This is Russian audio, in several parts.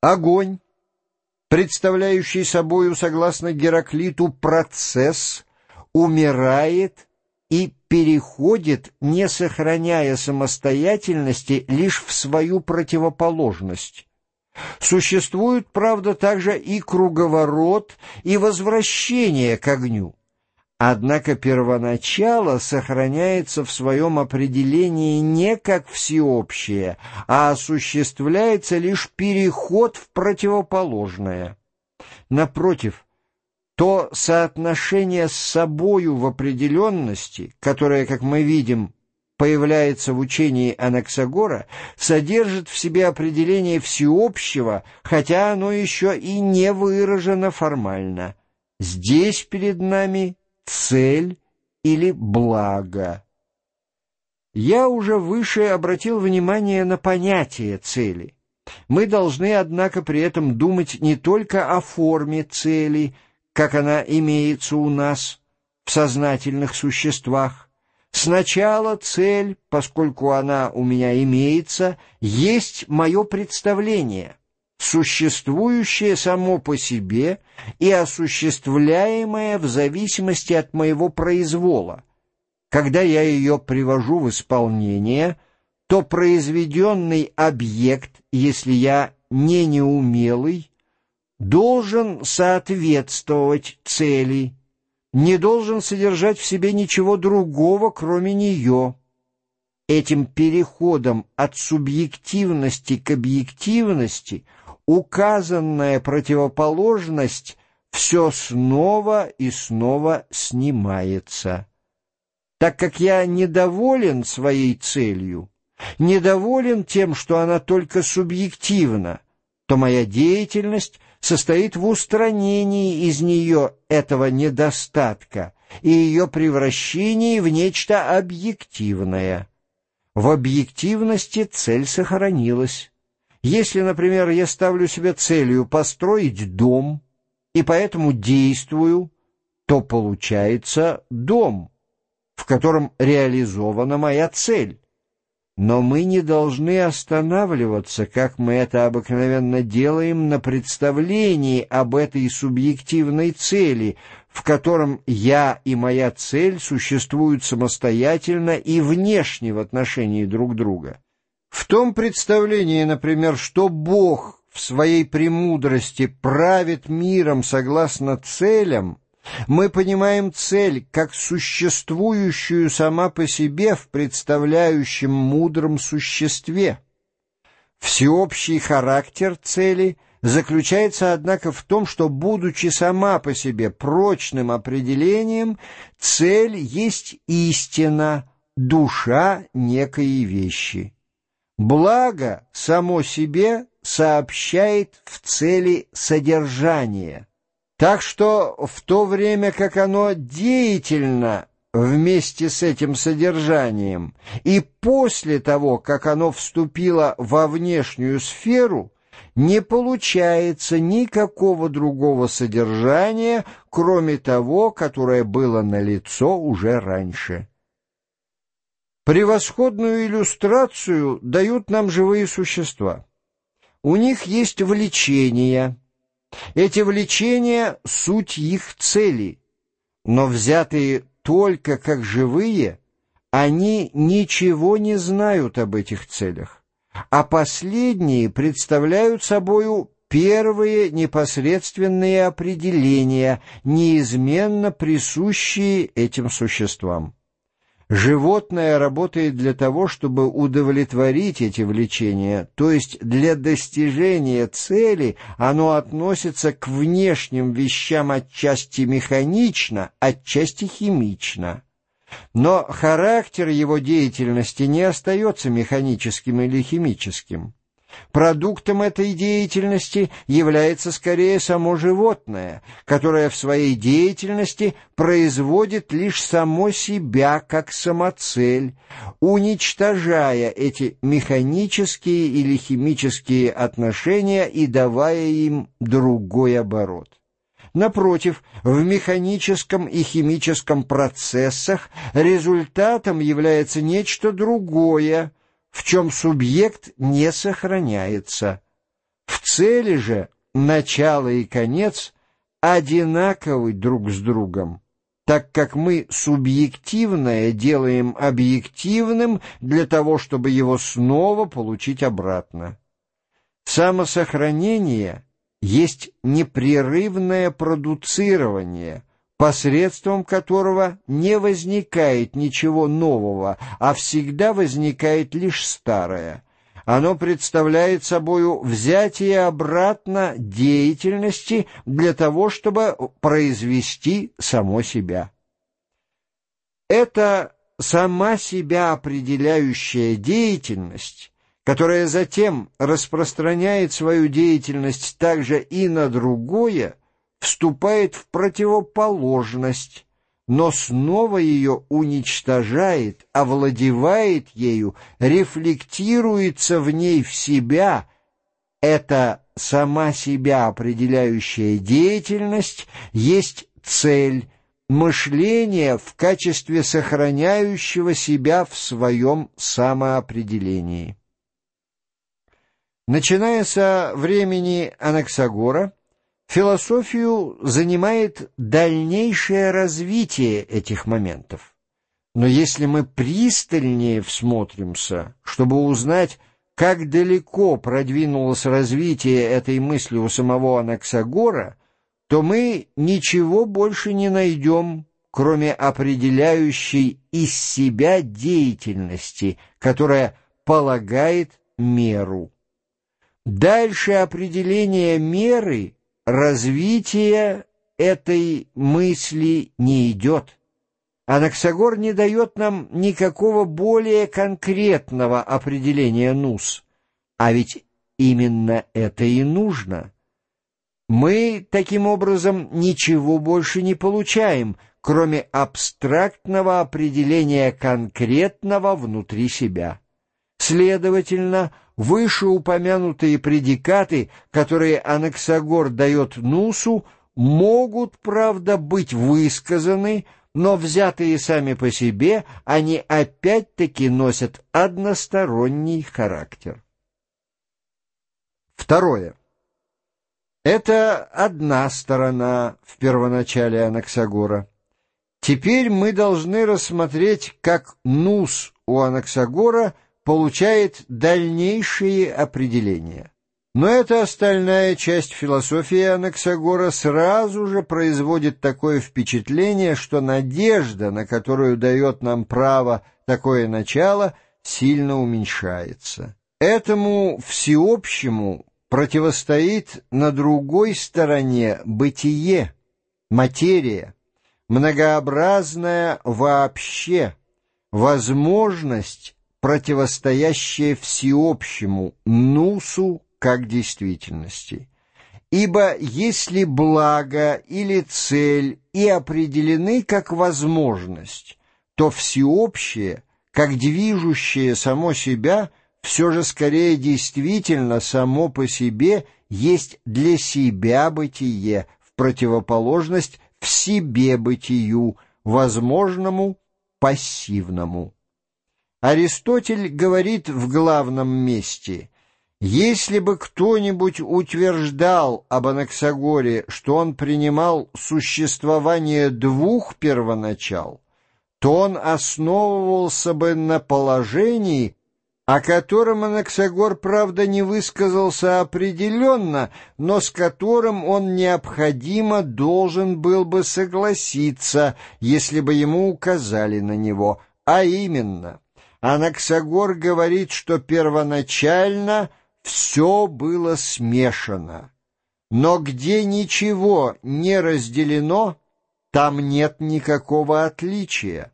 Огонь, представляющий собою, согласно Гераклиту, процесс, умирает и переходит, не сохраняя самостоятельности, лишь в свою противоположность. Существует, правда, также и круговорот, и возвращение к огню. Однако первоначало сохраняется в своем определении не как всеобщее, а осуществляется лишь переход в противоположное. Напротив, то соотношение с собою в определенности, которое, как мы видим, появляется в учении Анаксагора, содержит в себе определение всеобщего, хотя оно еще и не выражено формально. Здесь перед нами цель или благо. Я уже выше обратил внимание на понятие цели. Мы должны, однако, при этом думать не только о форме цели, как она имеется у нас в сознательных существах. Сначала цель, поскольку она у меня имеется, есть мое представление — существующее само по себе и осуществляемое в зависимости от моего произвола. Когда я ее привожу в исполнение, то произведенный объект, если я не неумелый, должен соответствовать цели, не должен содержать в себе ничего другого, кроме нее. Этим переходом от субъективности к объективности – указанная противоположность все снова и снова снимается. Так как я недоволен своей целью, недоволен тем, что она только субъективна, то моя деятельность состоит в устранении из нее этого недостатка и ее превращении в нечто объективное. В объективности цель сохранилась. Если, например, я ставлю себе целью построить дом и поэтому действую, то получается дом, в котором реализована моя цель. Но мы не должны останавливаться, как мы это обыкновенно делаем, на представлении об этой субъективной цели, в котором я и моя цель существуют самостоятельно и внешне в отношении друг друга. В том представлении, например, что Бог в своей премудрости правит миром согласно целям, мы понимаем цель как существующую сама по себе в представляющем мудром существе. Всеобщий характер цели заключается, однако, в том, что, будучи сама по себе прочным определением, цель есть истина, душа некой вещи. Благо само себе сообщает в цели содержания. Так что в то время, как оно деятельно вместе с этим содержанием, и после того, как оно вступило во внешнюю сферу, не получается никакого другого содержания, кроме того, которое было налицо уже раньше. Превосходную иллюстрацию дают нам живые существа. У них есть влечения. Эти влечения — суть их цели, но взятые только как живые, они ничего не знают об этих целях, а последние представляют собою первые непосредственные определения, неизменно присущие этим существам. Животное работает для того, чтобы удовлетворить эти влечения, то есть для достижения цели оно относится к внешним вещам отчасти механично, отчасти химично. Но характер его деятельности не остается механическим или химическим. Продуктом этой деятельности является скорее само животное, которое в своей деятельности производит лишь само себя как самоцель, уничтожая эти механические или химические отношения и давая им другой оборот. Напротив, в механическом и химическом процессах результатом является нечто другое, в чем субъект не сохраняется. В цели же начало и конец одинаковы друг с другом, так как мы субъективное делаем объективным для того, чтобы его снова получить обратно. Самосохранение есть непрерывное продуцирование, посредством которого не возникает ничего нового, а всегда возникает лишь старое. Оно представляет собою взятие обратно деятельности для того, чтобы произвести само себя. Это сама себя определяющая деятельность которая затем распространяет свою деятельность также и на другое, вступает в противоположность, но снова ее уничтожает, овладевает ею, рефлектируется в ней в себя. Это сама себя определяющая деятельность есть цель, мышление в качестве сохраняющего себя в своем самоопределении. Начиная со времени Анаксагора, философию занимает дальнейшее развитие этих моментов. Но если мы пристальнее всмотримся, чтобы узнать, как далеко продвинулось развитие этой мысли у самого Анаксагора, то мы ничего больше не найдем, кроме определяющей из себя деятельности, которая полагает меру. Дальше определения меры развития этой мысли не идет. Анаксагор не дает нам никакого более конкретного определения нус, а ведь именно это и нужно. Мы, таким образом, ничего больше не получаем, кроме абстрактного определения конкретного внутри себя. Следовательно, вышеупомянутые предикаты, которые Анаксагор дает Нусу, могут, правда, быть высказаны, но взятые сами по себе, они опять-таки носят односторонний характер. Второе. Это одна сторона в первоначале Анаксагора. Теперь мы должны рассмотреть, как Нус у Анаксагора – получает дальнейшие определения. Но эта остальная часть философии Анаксагора сразу же производит такое впечатление, что надежда, на которую дает нам право такое начало, сильно уменьшается. Этому всеобщему противостоит на другой стороне бытие, материя, многообразная вообще, возможность противостоящее всеобщему нусу как действительности. Ибо если благо или цель и определены как возможность, то всеобщее, как движущее само себя, все же скорее действительно само по себе есть для себя бытие, в противоположность в себе бытию, возможному пассивному. Аристотель говорит в главном месте «Если бы кто-нибудь утверждал об Анаксагоре, что он принимал существование двух первоначал, то он основывался бы на положении, о котором Анаксагор, правда, не высказался определенно, но с которым он необходимо должен был бы согласиться, если бы ему указали на него, а именно — Анаксагор говорит, что первоначально все было смешано. Но где ничего не разделено, там нет никакого отличия.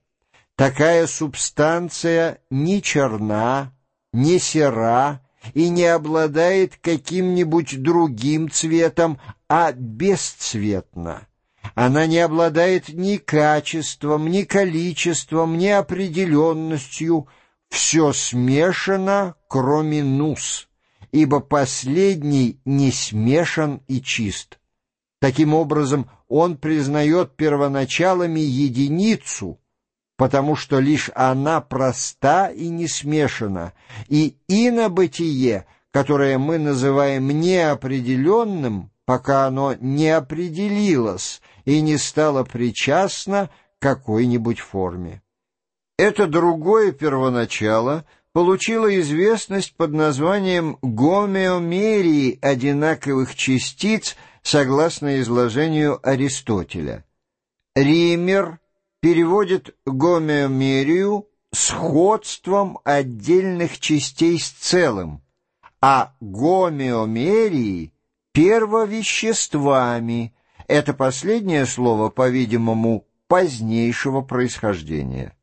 Такая субстанция не черна, не сера и не обладает каким-нибудь другим цветом, а бесцветна. Она не обладает ни качеством, ни количеством, ни определенностью. Все смешано, кроме нус, ибо последний не смешан и чист. Таким образом, он признает первоначалами единицу, потому что лишь она проста и не смешана, и инобытие, которое мы называем неопределенным, пока оно не определилось и не стало причастно к какой-нибудь форме. Это другое первоначало получило известность под названием гомеомерии одинаковых частиц согласно изложению Аристотеля. Ример переводит гомеомерию сходством отдельных частей с целым, а гомеомерии — первовеществами. Это последнее слово, по-видимому, позднейшего происхождения.